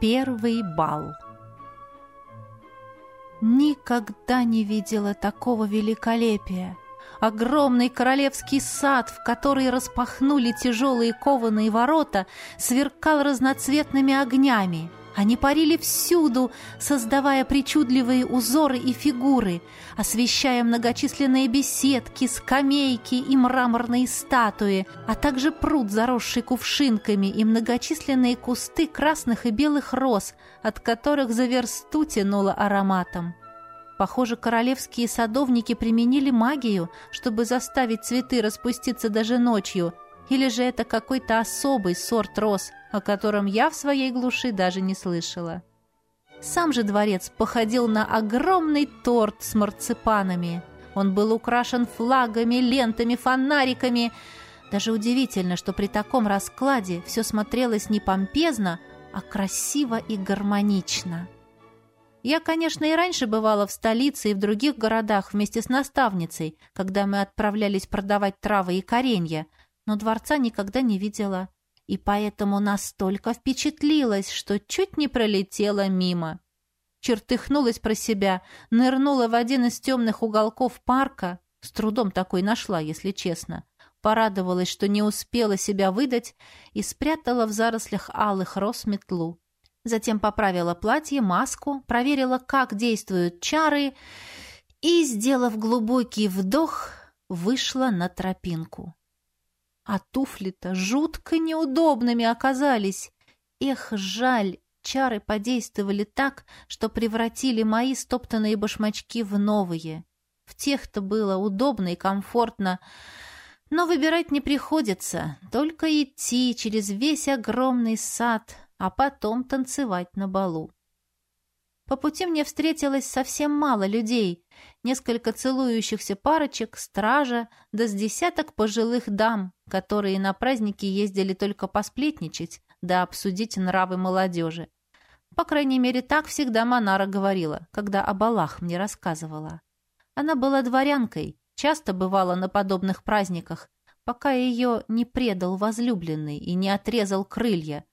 Первый бал Никогда не видела такого великолепия. Огромный королевский сад, в который распахнули тяжелые кованые ворота, сверкал разноцветными огнями. Они парили всюду, создавая причудливые узоры и фигуры, освещая многочисленные беседки, скамейки и мраморные статуи, а также пруд, заросший кувшинками, и многочисленные кусты красных и белых роз, от которых за версту тянуло ароматом. Похоже, королевские садовники применили магию, чтобы заставить цветы распуститься даже ночью, или же это какой-то особый сорт роз, о котором я в своей глуши даже не слышала. Сам же дворец походил на огромный торт с марципанами. Он был украшен флагами, лентами, фонариками. Даже удивительно, что при таком раскладе все смотрелось не помпезно, а красиво и гармонично. Я, конечно, и раньше бывала в столице и в других городах вместе с наставницей, когда мы отправлялись продавать травы и коренья, но дворца никогда не видела, и поэтому настолько впечатлилась, что чуть не пролетела мимо. Чертыхнулась про себя, нырнула в один из темных уголков парка, с трудом такой нашла, если честно, порадовалась, что не успела себя выдать, и спрятала в зарослях алых роз метлу. Затем поправила платье, маску, проверила, как действуют чары, и, сделав глубокий вдох, вышла на тропинку. А туфли-то жутко неудобными оказались. Эх, жаль, чары подействовали так, что превратили мои стоптанные башмачки в новые. В тех-то было удобно и комфортно, но выбирать не приходится, только идти через весь огромный сад, а потом танцевать на балу. По пути мне встретилось совсем мало людей, несколько целующихся парочек, стража, да с десяток пожилых дам, которые на праздники ездили только посплетничать, да обсудить нравы молодежи. По крайней мере, так всегда Монара говорила, когда о балах мне рассказывала. Она была дворянкой, часто бывала на подобных праздниках, пока ее не предал возлюбленный и не отрезал крылья,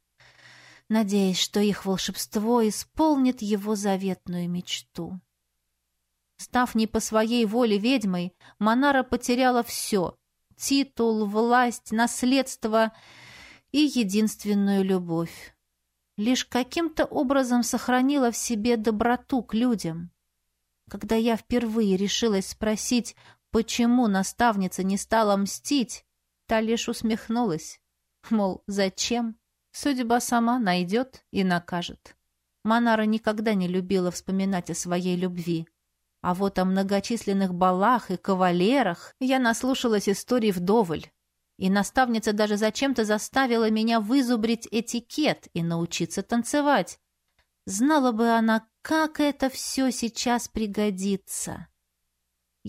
надеясь, что их волшебство исполнит его заветную мечту. Став не по своей воле ведьмой, Монара потеряла все — титул, власть, наследство и единственную любовь. Лишь каким-то образом сохранила в себе доброту к людям. Когда я впервые решилась спросить, почему наставница не стала мстить, та лишь усмехнулась. Мол, зачем? Судьба сама найдет и накажет. Манара никогда не любила вспоминать о своей любви. А вот о многочисленных балах и кавалерах я наслушалась историй вдоволь. И наставница даже зачем-то заставила меня вызубрить этикет и научиться танцевать. Знала бы она, как это все сейчас пригодится.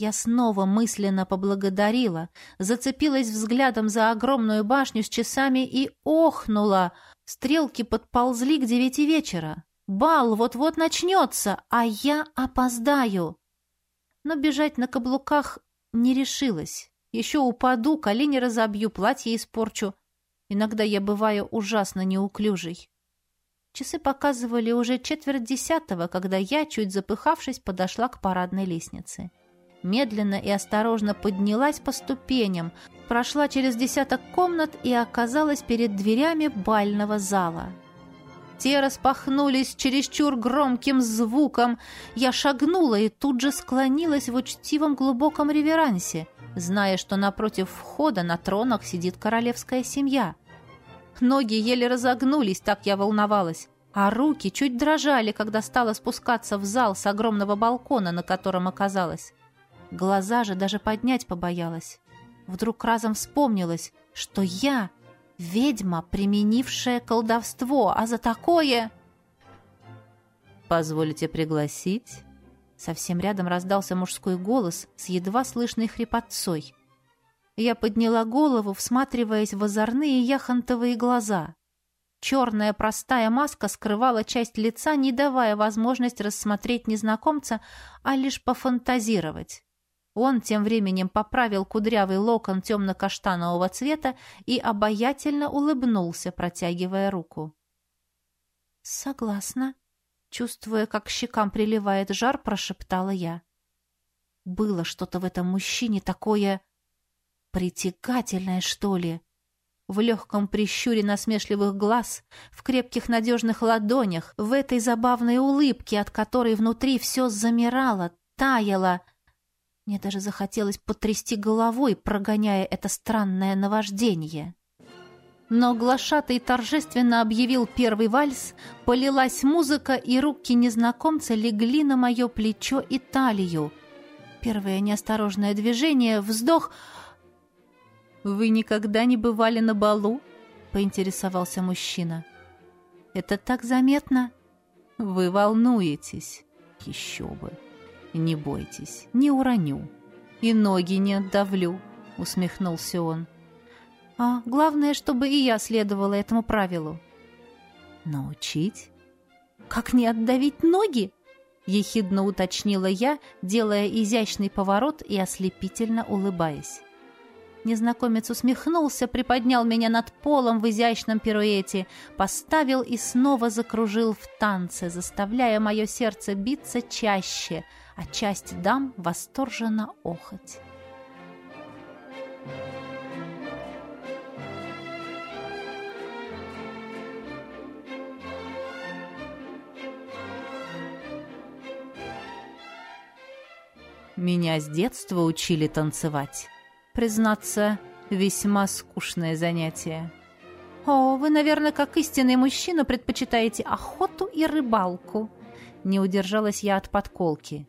Я снова мысленно поблагодарила, зацепилась взглядом за огромную башню с часами и охнула. Стрелки подползли к девяти вечера. Бал вот-вот начнется, а я опоздаю. Но бежать на каблуках не решилась. Еще упаду, колени разобью, платье испорчу. Иногда я бываю ужасно неуклюжей. Часы показывали уже четверть десятого, когда я, чуть запыхавшись, подошла к парадной лестнице медленно и осторожно поднялась по ступеням, прошла через десяток комнат и оказалась перед дверями бального зала. Те распахнулись чересчур громким звуком. Я шагнула и тут же склонилась в учтивом глубоком реверансе, зная, что напротив входа на тронах сидит королевская семья. Ноги еле разогнулись, так я волновалась а руки чуть дрожали, когда стала спускаться в зал с огромного балкона, на котором оказалась. Глаза же даже поднять побоялась. Вдруг разом вспомнилось, что я ведьма, применившая колдовство, а за такое... «Позволите пригласить?» Совсем рядом раздался мужской голос с едва слышной хрипотцой. Я подняла голову, всматриваясь в озорные яхонтовые глаза. Черная простая маска скрывала часть лица, не давая возможность рассмотреть незнакомца, а лишь пофантазировать. Он тем временем поправил кудрявый локон темно-каштанового цвета и обаятельно улыбнулся, протягивая руку. Согласна. Чувствуя, как щекам приливает жар, прошептала я. Было что-то в этом мужчине такое притягательное, что ли. В легком прищуре насмешливых глаз, в крепких надежных ладонях, в этой забавной улыбке, от которой внутри все замирало, таяло. Мне даже захотелось потрясти головой, прогоняя это странное наваждение. Но глашатый торжественно объявил первый вальс, полилась музыка, и руки незнакомца легли на мое плечо и талию. Первое неосторожное движение, вздох — «Вы никогда не бывали на балу?» — поинтересовался мужчина. «Это так заметно?» «Вы волнуетесь. Еще бы. Не бойтесь, не уроню. И ноги не отдавлю», — усмехнулся он. «А главное, чтобы и я следовала этому правилу». «Научить?» «Как не отдавить ноги?» — ехидно уточнила я, делая изящный поворот и ослепительно улыбаясь. Незнакомец усмехнулся, приподнял меня над полом в изящном пируэте, поставил и снова закружил в танце, заставляя мое сердце биться чаще, а часть дам восторженно охоть. Меня с детства учили танцевать признаться, весьма скучное занятие. «О, вы, наверное, как истинный мужчина предпочитаете охоту и рыбалку», не удержалась я от подколки.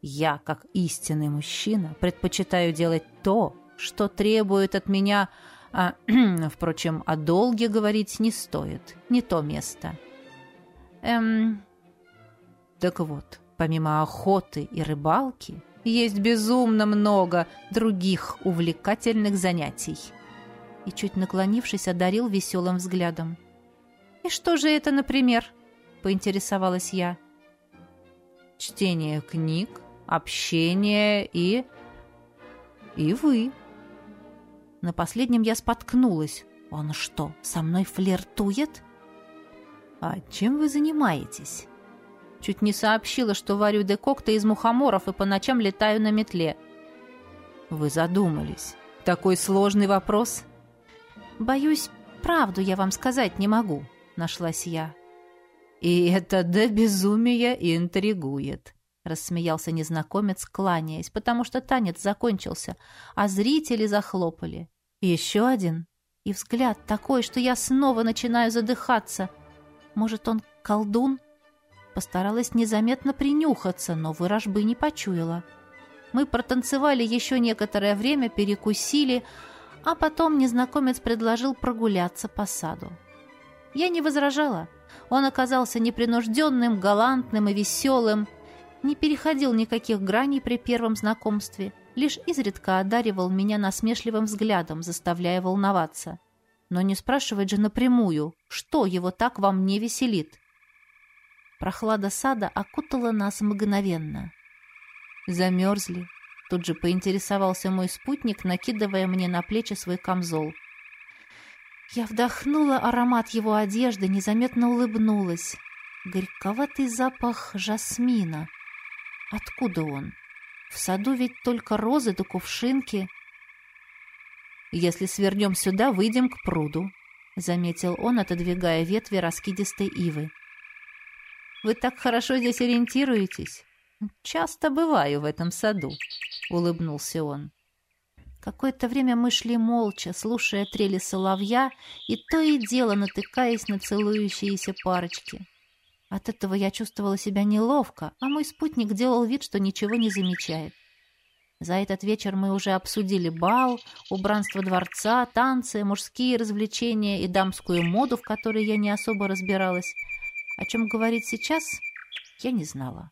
«Я, как истинный мужчина, предпочитаю делать то, что требует от меня... А, впрочем, о долге говорить не стоит, не то место». «Эм...» «Так вот, помимо охоты и рыбалки...» есть безумно много других увлекательных занятий. И чуть наклонившись, одарил веселым взглядом. «И что же это, например?» — поинтересовалась я. «Чтение книг, общение и... и вы». На последнем я споткнулась. «Он что, со мной флиртует?» «А чем вы занимаетесь?» Чуть не сообщила, что варю декокты из мухоморов и по ночам летаю на метле. Вы задумались. Такой сложный вопрос. Боюсь, правду я вам сказать не могу, нашлась я. И это до безумия интригует. Рассмеялся незнакомец, кланяясь, потому что танец закончился, а зрители захлопали. Еще один. И взгляд такой, что я снова начинаю задыхаться. Может, он колдун? Постаралась незаметно принюхаться, но выражбы не почуяла. Мы протанцевали еще некоторое время, перекусили, а потом незнакомец предложил прогуляться по саду. Я не возражала. Он оказался непринужденным, галантным и веселым, не переходил никаких граней при первом знакомстве, лишь изредка одаривал меня насмешливым взглядом, заставляя волноваться. Но не спрашивать же напрямую, что его так во мне веселит. Прохлада сада окутала нас мгновенно. Замерзли. Тут же поинтересовался мой спутник, накидывая мне на плечи свой камзол. Я вдохнула аромат его одежды, незаметно улыбнулась. Горьковатый запах жасмина. Откуда он? В саду ведь только розы да кувшинки. Если свернем сюда, выйдем к пруду, — заметил он, отодвигая ветви раскидистой ивы. Вы так хорошо здесь ориентируетесь. Часто бываю в этом саду, улыбнулся он. Какое-то время мы шли молча, слушая трели соловья и то и дело натыкаясь на целующиеся парочки. От этого я чувствовала себя неловко, а мой спутник делал вид, что ничего не замечает. За этот вечер мы уже обсудили бал, убранство дворца, танцы, мужские развлечения и дамскую моду, в которой я не особо разбиралась. О чем говорить сейчас, я не знала.